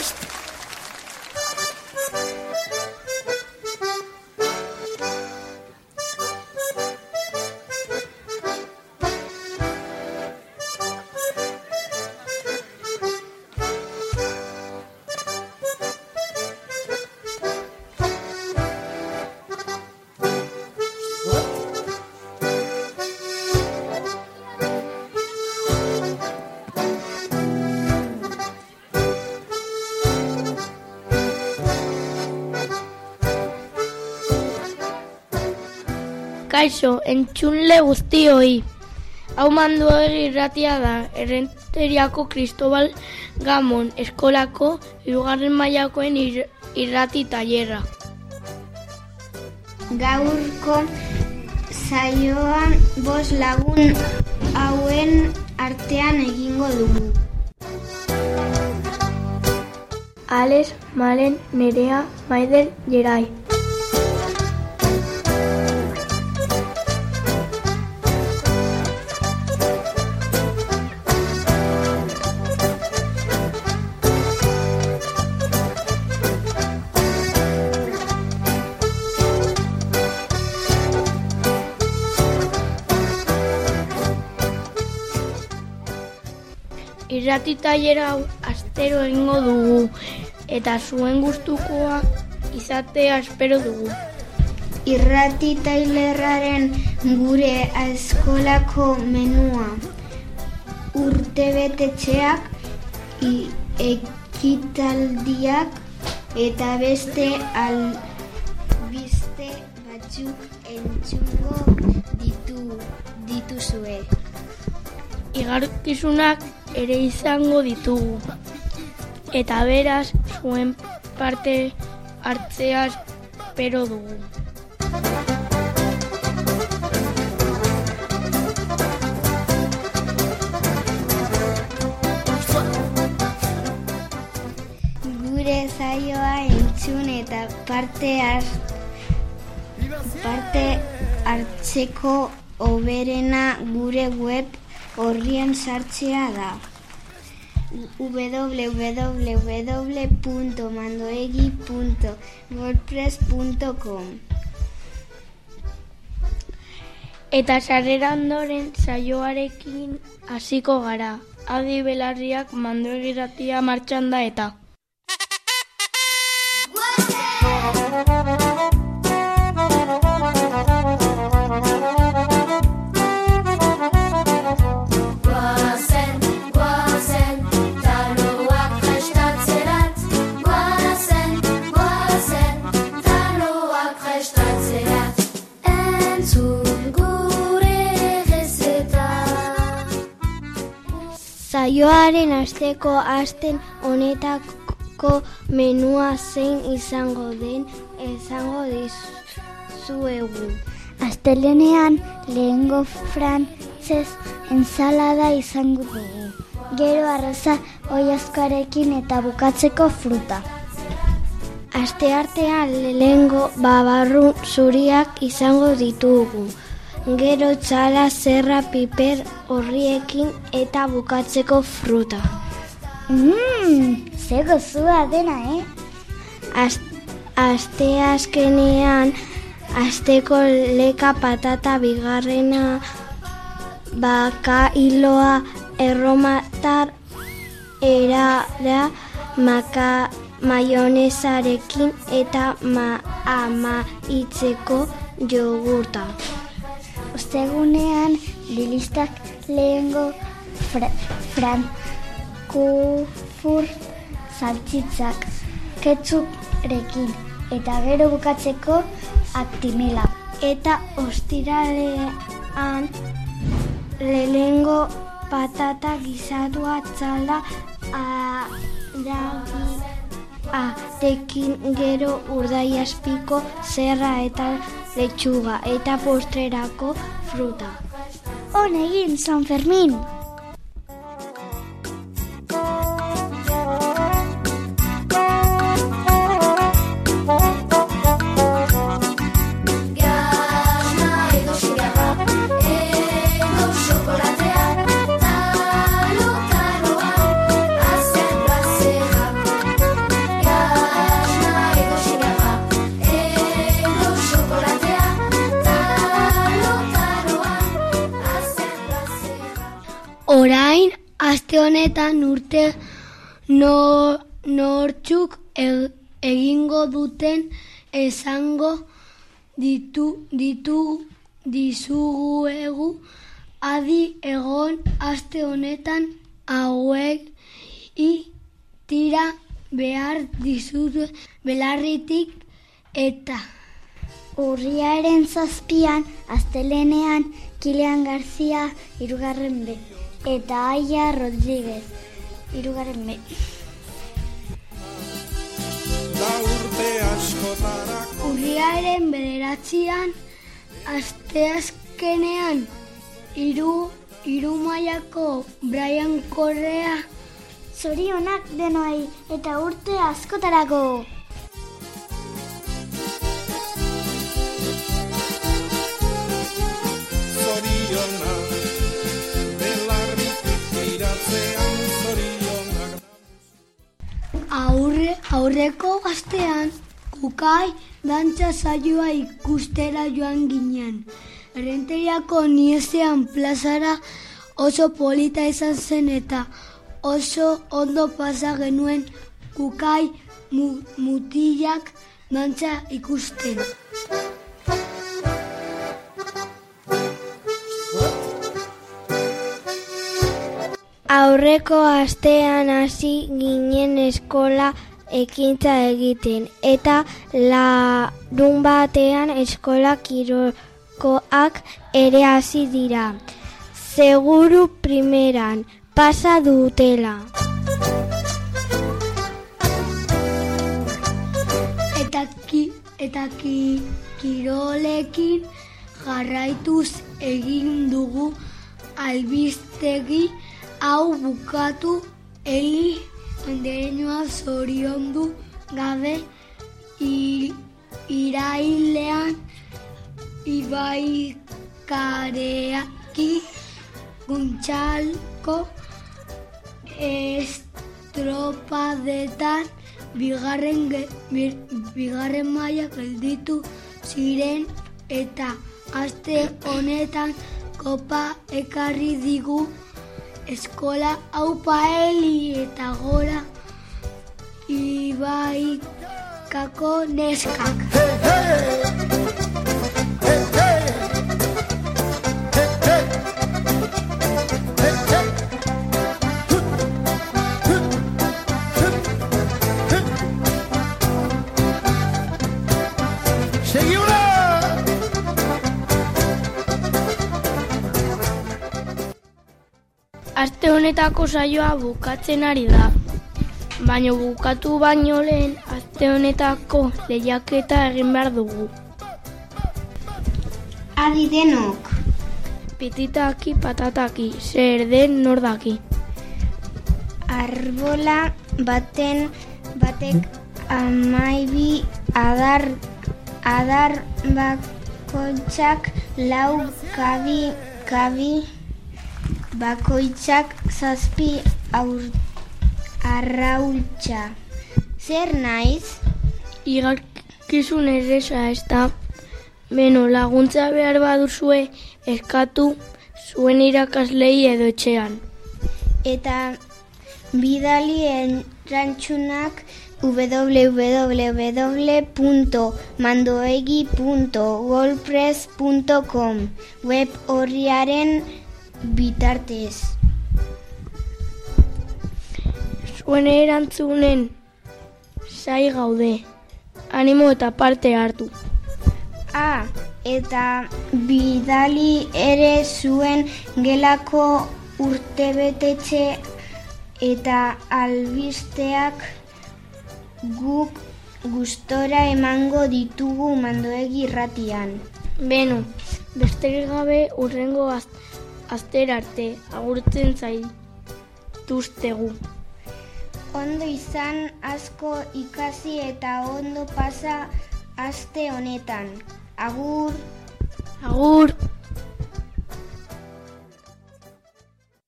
Christ. Kaixo, entzunle guztioi. Hau mandu irratia da, errenteriako Cristobal Gamon eskolako irugarren mailakoen ir, irrati tailerra. Gaurko saioan bos lagun hauen artean egingo dugu. Ales, Malen, Nerea, Maider, Jerai. Irrati tailera hau astero egingo dugu eta zuen gustukoa izatea espero dugu. Irrati tailerraren gure eskolako menua. Urtebetetxeak, ekitaldiak eta beste albiste batzuk entzungo ditu dituzue. Igarkizunak ere izango ditugu. Eta beraz, zuen parte hartzea espero dugu. Gure zaioa entzun eta parte har, parte hartzeko oberena gure web horrien sartzea da www.mandoegi.wordpress.com Eta sarrera ondoren saioarekin hasiko gara. Adi belarriak mandoegiratia martxan da eta. Prestatzerat Entzun gure gezeta Zaioaren asteko asten honetako menua zein izango den izango dizuegu. Astelenean lehengo frantzez ensalada izango dugu. Gero arroza oiazkoarekin eta bukatzeko fruta. Aste artean lehengo babarru zuriak izango ditugu. Gero txala, zerra, piper horriekin eta bukatzeko fruta. Mmm, ze gozua dena, eh? aste azkenean, asteko leka patata bigarrena, baka hiloa erromatar erara maka mayonezarekin eta ma ama itzeko jogurta. Ostegunean lilistak lehengo fra, frankufur saltzitzak ketchuprekin eta gero bukatzeko aktimela. Eta ostiralean lehengo patata gisatua txala aragi atekin gero urdaiazpiko zerra eta lechuga eta postrerako fruta. On egin, San Fermin! Honetan urte no, nortzuk e- egingo duten esango ditu, ditu dizuguegu adi egon aste honetan hauek i tira behar dizut belarritik eta Urriaren zazpian, astelenean, Kilian Garzia, irugarren B. Eta Aia da urte askotarako urriaren bederatzian asteazkenean hiru hiru mailako Brian Correa Zorionak denoi eta urte askotarako. Aurreko astean kukai dantza saioa ikustera joan ginen. Errenteriako niezean plazara oso polita izan zen eta oso ondo pasa genuen kukai mu, mutilak dantza ikusten. Aurreko astean hasi ginen eskola ekintza egiten eta larun batean eskola kirokoak ere hasi dira. Seguru primeran pasa dutela. Eta ki, eta ki, kirolekin jarraituz egin dugu albistegi hau bukatu eli andereñoa zoriondu gabe i, irailean ibaikareaki guntxalko estropadetan bigarren, bigarren maila gelditu ziren eta aste honetan kopa ekarri digu eskola aupaeli eta gora ibaikako neskak. Hey, hey! Aste honetako saioa bukatzen ari da. Baina bukatu baino lehen aste honetako lehiaketa egin behar dugu. Adi denok. Pititaki patataki, zer den nordaki. Arbola baten batek amaibi adar adar bakoitzak lau kabi kabi bakoitzak zazpi aur, arraultza. Zer naiz? Igarkizun erresa ez da. Beno, laguntza behar baduzue eskatu zuen irakaslei edo etxean. Eta bidali erantzunak www.mandoegi.wordpress.com web horriaren bitartez. Zuen erantzunen sai gaude. Animo eta parte hartu. Ah, eta bidali ere zuen gelako urtebetetxe eta albisteak guk gustora emango ditugu mandoegi irratian. Beno, besterik gabe urrengo az, aster arte agurtzen zaituztegu. Ondo izan asko ikasi eta ondo pasa aste honetan. Agur! Agur!